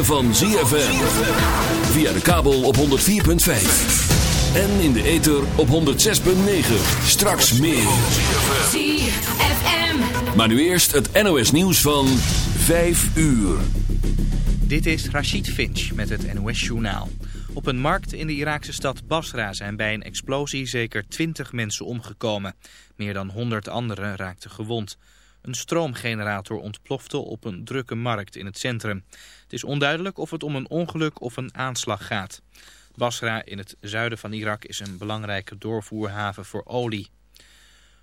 ritme van ZFM. Via de kabel op 104.5. En in de ether op 106.9. Straks meer. ZFM. Maar nu eerst het NOS nieuws van 5 uur. Dit is Rachid Finch met het NOS Journaal. Op een markt in de Iraakse stad Basra zijn bij een explosie zeker 20 mensen omgekomen. Meer dan 100 anderen raakten gewond. Een stroomgenerator ontplofte op een drukke markt in het centrum. Het is onduidelijk of het om een ongeluk of een aanslag gaat. Basra in het zuiden van Irak is een belangrijke doorvoerhaven voor olie.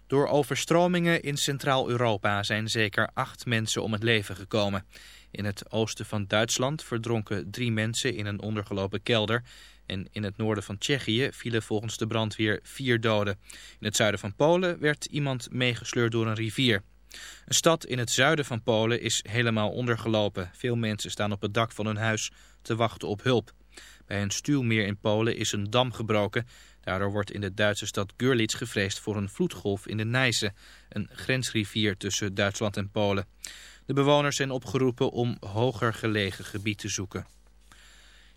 Door overstromingen in Centraal-Europa zijn zeker acht mensen om het leven gekomen. In het oosten van Duitsland verdronken drie mensen in een ondergelopen kelder. En in het noorden van Tsjechië vielen volgens de brandweer vier doden. In het zuiden van Polen werd iemand meegesleurd door een rivier. Een stad in het zuiden van Polen is helemaal ondergelopen. Veel mensen staan op het dak van hun huis te wachten op hulp. Bij een stuwmeer in Polen is een dam gebroken. Daardoor wordt in de Duitse stad Görlitz gevreesd voor een vloedgolf in de Nijse, een grensrivier tussen Duitsland en Polen. De bewoners zijn opgeroepen om hoger gelegen gebied te zoeken.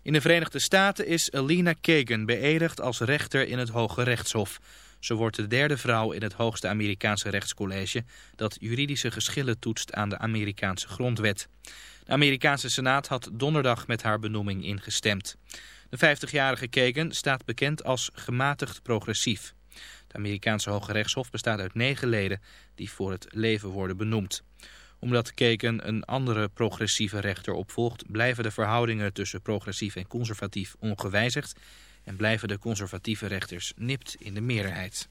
In de Verenigde Staten is Alina Kagan beëdigd als rechter in het Hoge Rechtshof. Ze wordt de derde vrouw in het hoogste Amerikaanse rechtscollege dat juridische geschillen toetst aan de Amerikaanse grondwet. De Amerikaanse Senaat had donderdag met haar benoeming ingestemd. De 50-jarige Kagan staat bekend als gematigd progressief. Het Amerikaanse Hoge Rechtshof bestaat uit negen leden die voor het leven worden benoemd omdat Kagan een andere progressieve rechter opvolgt, blijven de verhoudingen tussen progressief en conservatief ongewijzigd en blijven de conservatieve rechters nipt in de meerderheid.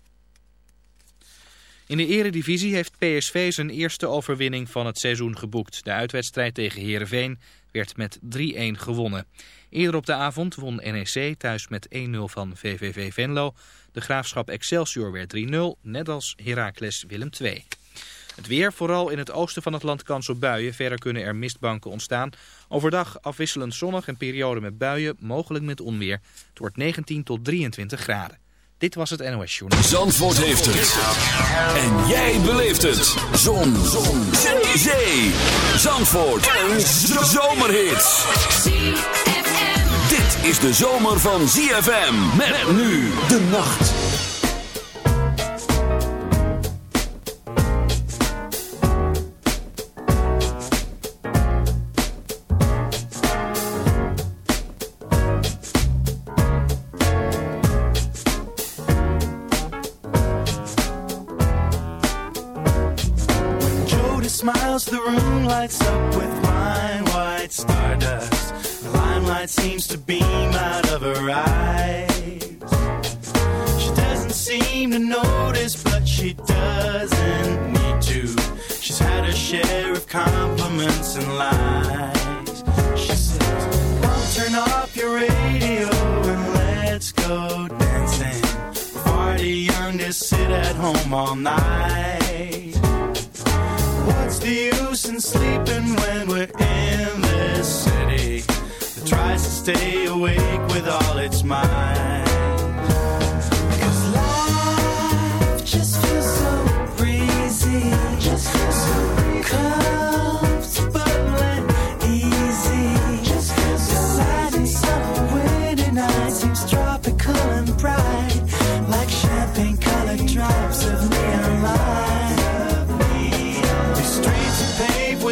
In de eredivisie heeft PSV zijn eerste overwinning van het seizoen geboekt. De uitwedstrijd tegen Heerenveen werd met 3-1 gewonnen. Eerder op de avond won NEC thuis met 1-0 van VVV Venlo. De Graafschap Excelsior werd 3-0, net als Heracles Willem II. Het weer, vooral in het oosten van het land kans op buien. Verder kunnen er mistbanken ontstaan. Overdag afwisselend zonnig en periode met buien, mogelijk met onweer. Het wordt 19 tot 23 graden. Dit was het NOS Journal. Zandvoort heeft het. En jij beleeft het. Zon. Zon. Zee. Zandvoort. Een zomerhit. Dit is de zomer van ZFM. Met nu de nacht. Lights up with fine white stardust. The limelight seems to beam out of her eyes. She doesn't seem to notice, but she doesn't need to. She's had her share of compliments and lies. She says, Mom, turn off your radio and let's go dancing. Too young to sit at home all night. The use in sleeping when we're in this city that tries to stay awake with all its might? life just feels so breezy, so easy. Just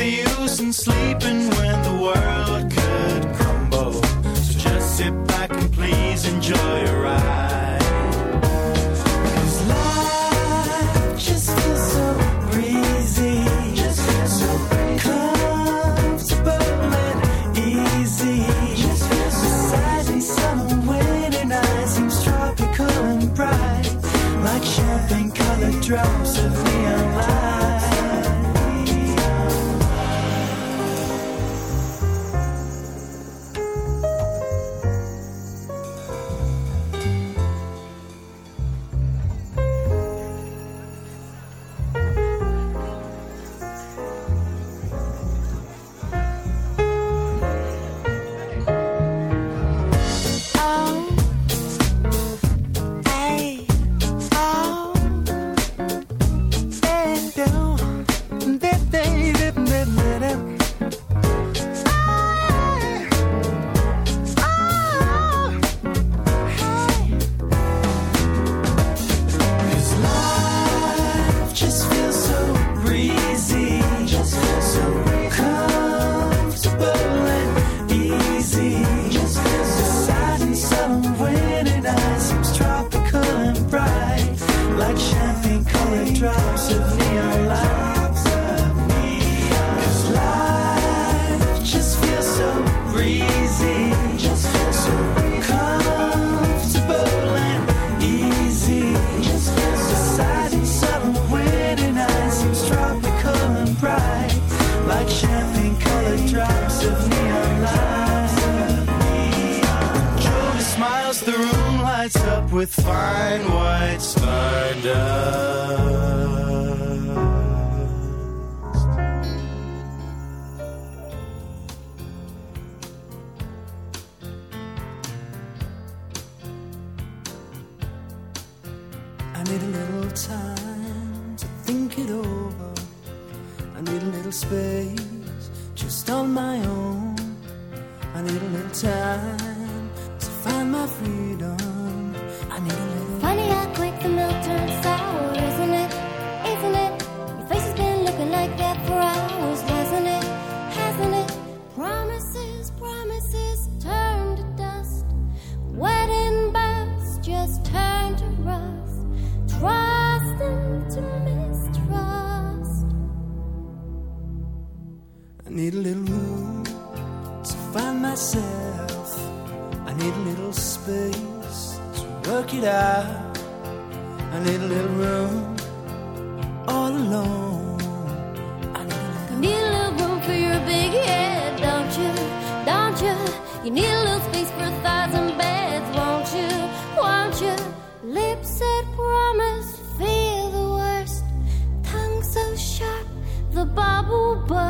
The use in sleeping when the world could crumble? So just sit back and please enjoy a ride. 'Cause life just feels so breezy. Just feels so comfortable and easy. Just feels so Deciding summer winter night seems tropical and bright, like champagne-colored drops trouble, but.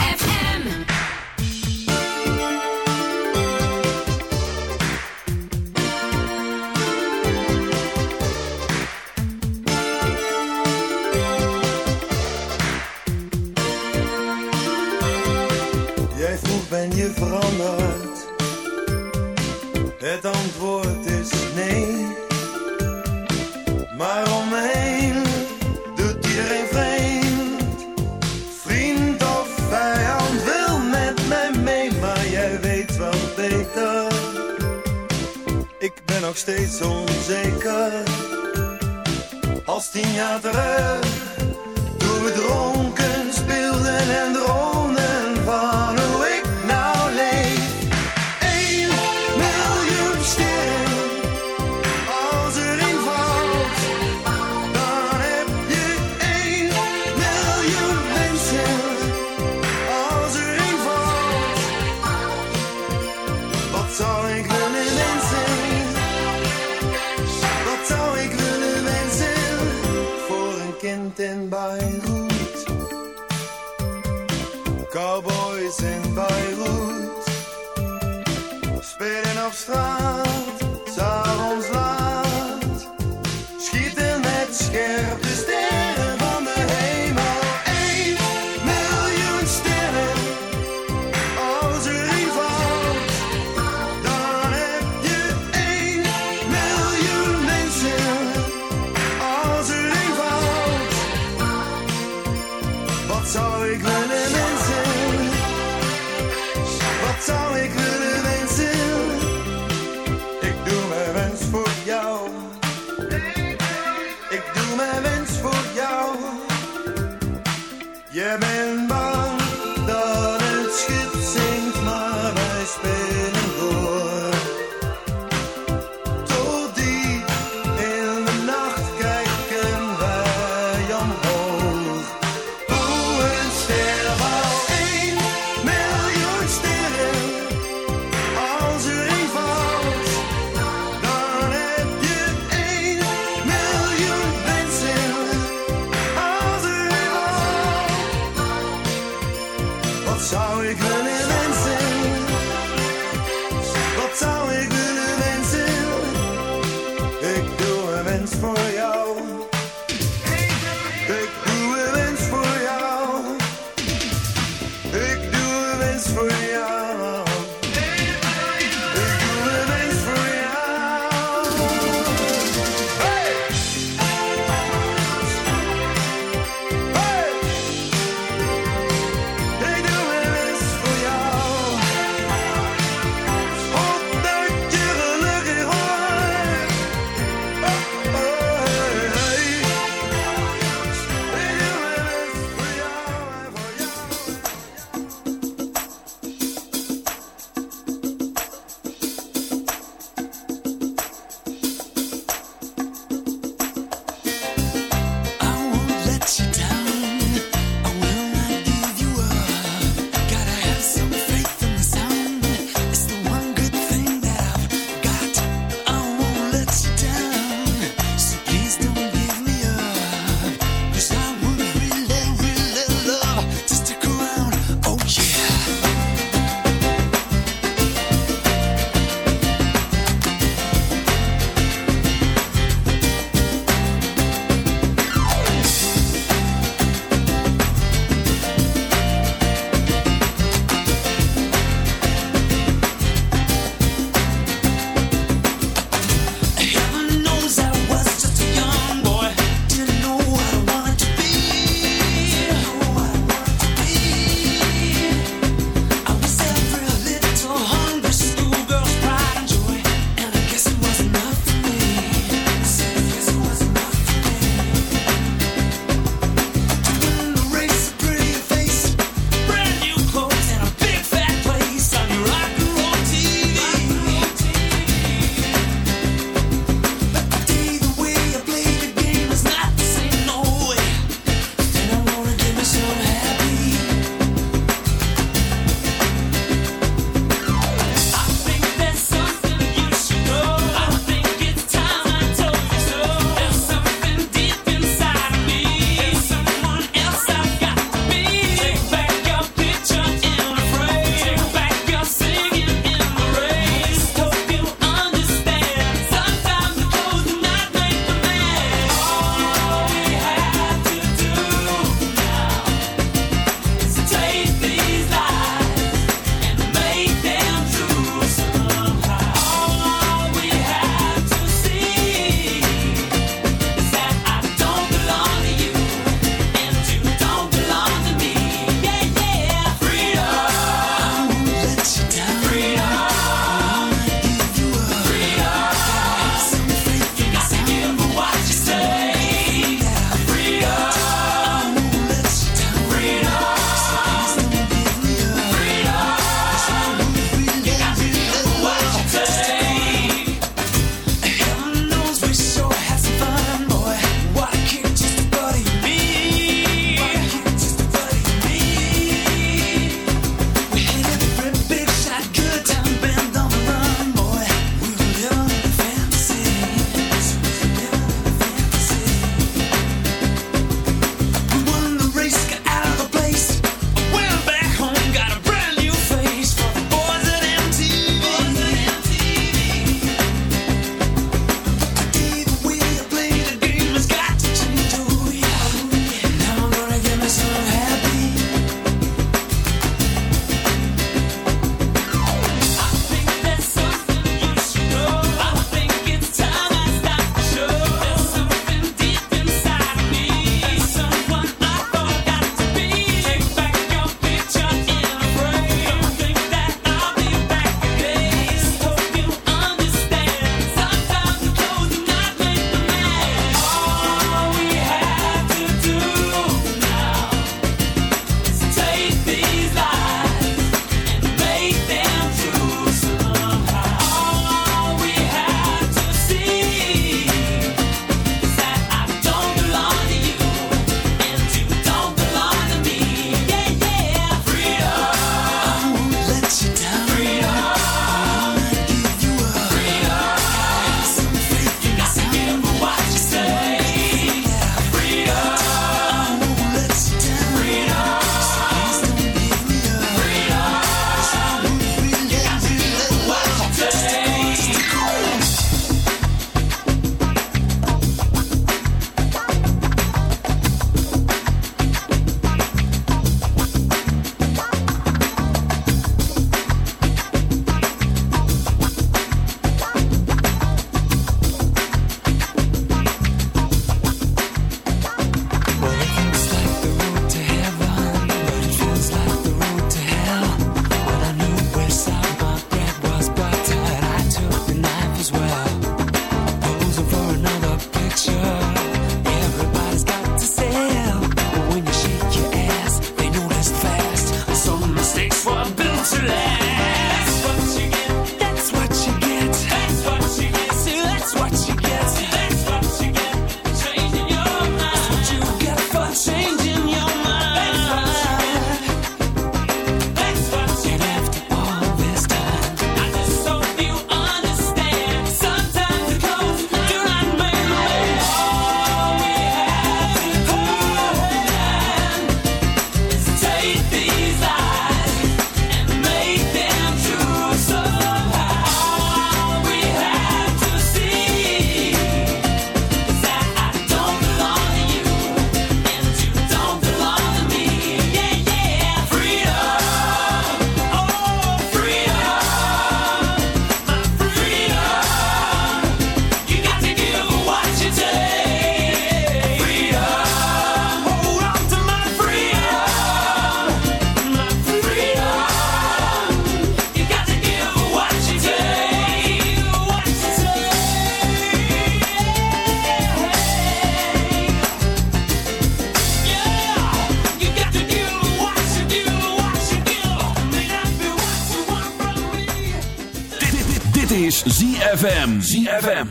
schieten met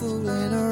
fooling around.